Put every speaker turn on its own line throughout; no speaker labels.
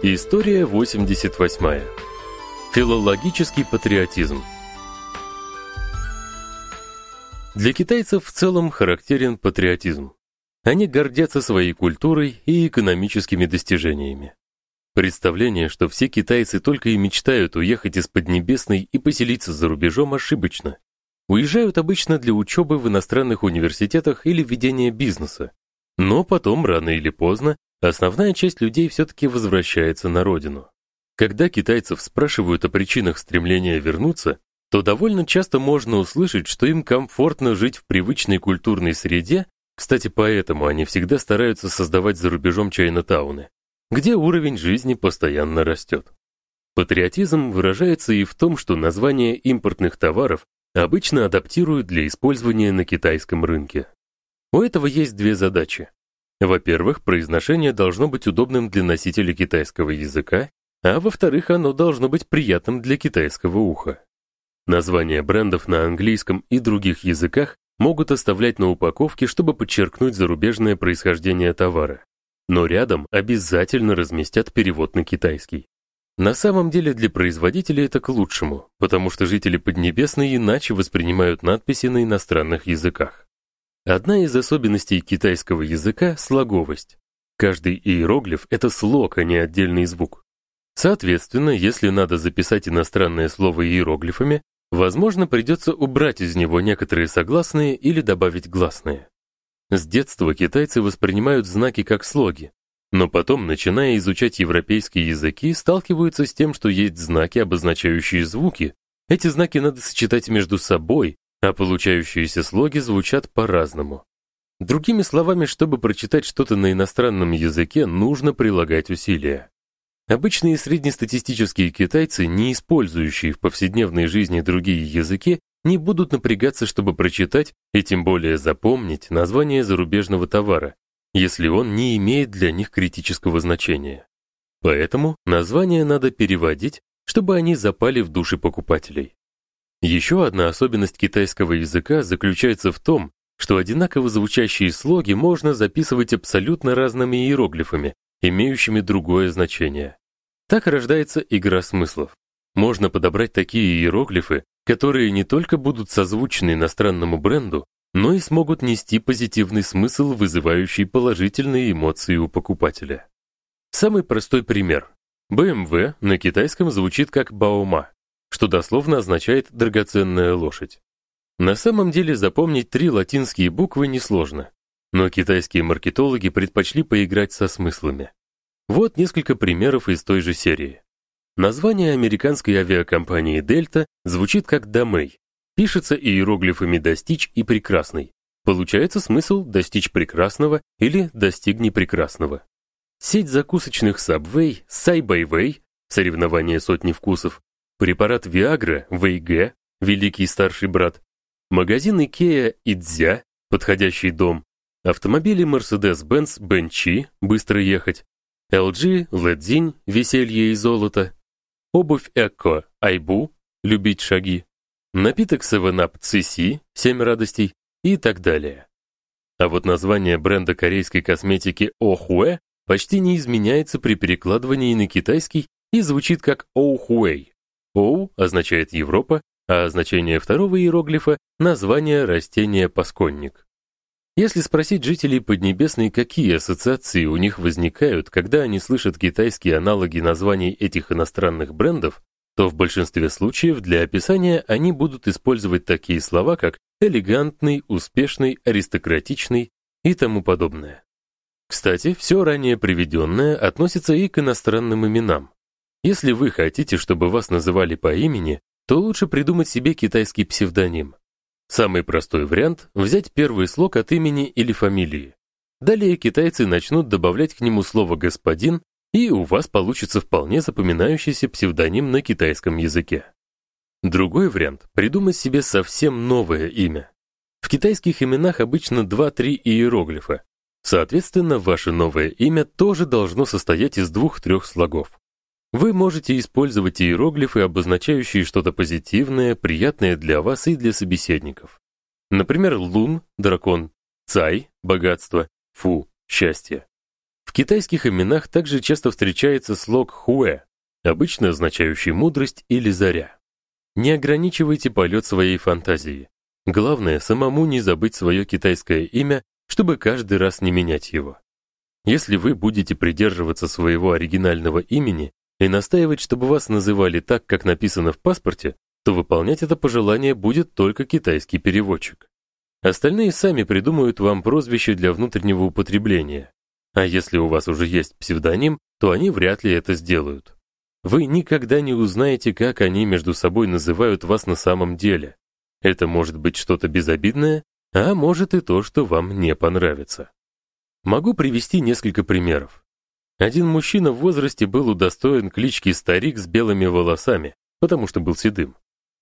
История 88. Филологический патриотизм. Для китайцев в целом характерен патриотизм. Они гордятся своей культурой и экономическими достижениями. Представление, что все китайцы только и мечтают уехать из Поднебесной и поселиться за рубежом, ошибочно. Уезжают обычно для учебы в иностранных университетах или ведения бизнеса. Но потом, рано или поздно, основная часть людей все таки возвращается на родину. Когда китайцев спрашивают о причинах стремления вернуться, то довольно часто можно услышать, что им комфортно жить в привычной культурной среде, кстати, поэтому они всегда стараются создавать за рубежом чайна-тауны, где уровень жизни постоянно растет. Патриотизм выражается и в том, что названия импортных товаров обычно адаптируют для использования на китайском рынке. У этого есть две задачи. Во-первых, произношение должно быть удобным для носителя китайского языка, а во-вторых, оно должно быть приятным для китайского уха. Названия брендов на английском и других языках могут оставлять на упаковке, чтобы подчеркнуть зарубежное происхождение товара. Но рядом обязательно разместят перевод на китайский. На самом деле для производителей это к лучшему, потому что жители Поднебесной иначе воспринимают надписи на иностранных языках. Одна из особенностей китайского языка слоговость. Каждый иероглиф это слог, а не отдельный звук. Соответственно, если надо записать иностранное слово иероглифами, возможно, придется убрать из него некоторые согласные или добавить гласные. С детства китайцы воспринимают знаки как слоги, но потом, начиная изучать европейские языки, сталкиваются с тем, что есть знаки, обозначающие звуки. Эти знаки надо сочетать между собой, а получающиеся слоги звучат по-разному. Другими словами, чтобы прочитать что-то на иностранном языке, нужно прилагать усилия. Обычные среднестатистические китайцы, не использующие в повседневной жизни другие языки, не будут напрягаться, чтобы прочитать и тем более запомнить название зарубежного товара, если он не имеет для них критического значения. Поэтому названия надо переводить, чтобы они запали в души покупателей. Еще одна особенность китайского языка заключается в том, что одинаково звучащие слоги можно записывать абсолютно разными иероглифами, имеющими другое значение. Так рождается игра смыслов. Можно подобрать такие иероглифы, которые не только будут созвучны иностранному бренду, но и смогут нести позитивный смысл, вызывающий положительные эмоции у покупателя. Самый простой пример. BMW на китайском звучит как баома, что дословно означает драгоценная лошадь. На самом деле запомнить три латинские буквы несложно, но китайские маркетологи предпочли поиграть со смыслами. Вот несколько примеров из той же серии. Название американской авиакомпании Delta звучит как Домей. Пишется иероглифами достичь и прекрасный. Получается смысл достичь прекрасного или достигни прекрасного. Сеть закусочных Subway, Saibai соревнование сотни вкусов, препарат Viagra, VG, великий старший брат, магазин IKEA Идзя, подходящий дом, автомобили Mercedes-Benz Бенчи, быстро ехать, LG Ледзинь, веселье и золото, обувь Эко Айбу, любить шаги, напиток 7up Циси, семь радостей и так далее. А вот название бренда корейской косметики Охуэ почти не изменяется при перекладывании на китайский и звучит как Оухуэй. Оу означает Европа, а значение второго иероглифа название растения пасконник. Если спросить жителей Поднебесной, какие ассоциации у них возникают, когда они слышат китайские аналоги названий этих иностранных брендов, то в большинстве случаев для описания они будут использовать такие слова, как элегантный, успешный, аристократичный и тому подобное. Кстати, все ранее приведенное относится и к иностранным именам. Если вы хотите, чтобы вас называли по имени, то лучше придумать себе китайский псевдоним. Самый простой вариант взять первый слог от имени или фамилии. Далее китайцы начнут добавлять к нему слово господин, и у вас получится вполне запоминающийся псевдоним на китайском языке. Другой вариант придумать себе совсем новое имя. В китайских именах обычно 2-3 иероглифа. Соответственно, ваше новое имя тоже должно состоять из двух-трех слогов. Вы можете использовать иероглифы, обозначающие что-то позитивное, приятное для вас и для собеседников. Например, лун дракон, цай богатство, фу счастье. В китайских именах также часто встречается слог хуэ, обычно означающий мудрость или заря. Не ограничивайте полет своей фантазии. Главное самому не забыть свое китайское имя, чтобы каждый раз не менять его. Если вы будете придерживаться своего оригинального имени и настаивать, чтобы вас называли так, как написано в паспорте, то выполнять это пожелание будет только китайский переводчик. Остальные сами придумают вам прозвище для внутреннего употребления. А если у вас уже есть псевдоним, то они вряд ли это сделают. Вы никогда не узнаете, как они между собой называют вас на самом деле. Это может быть что-то безобидное, а может и то, что вам не понравится. Могу привести несколько примеров. Один мужчина в возрасте был удостоен клички Старик с белыми волосами, потому что был седым.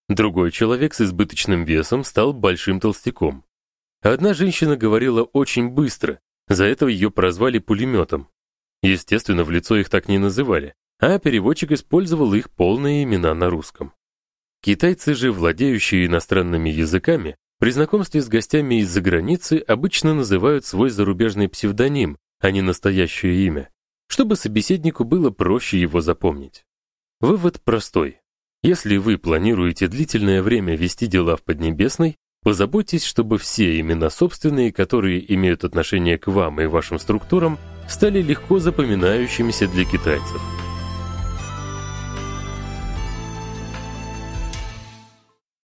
Другой человек с избыточным весом стал большим толстяком. Одна женщина говорила очень быстро, за это ее прозвали пулеметом. Естественно, в лицо их так не называли, а переводчик использовал их полные имена на русском. Китайцы же, владеющие иностранными языками, при знакомстве с гостями из-за границы обычно называют свой зарубежный псевдоним, а не настоящее имя, чтобы собеседнику было проще его запомнить. Вывод простой. Если вы планируете длительное время вести дела в Поднебесной, позаботьтесь, чтобы все имена собственные, которые имеют отношение к вам и вашим структурам, стали легко запоминающимися для китайцев.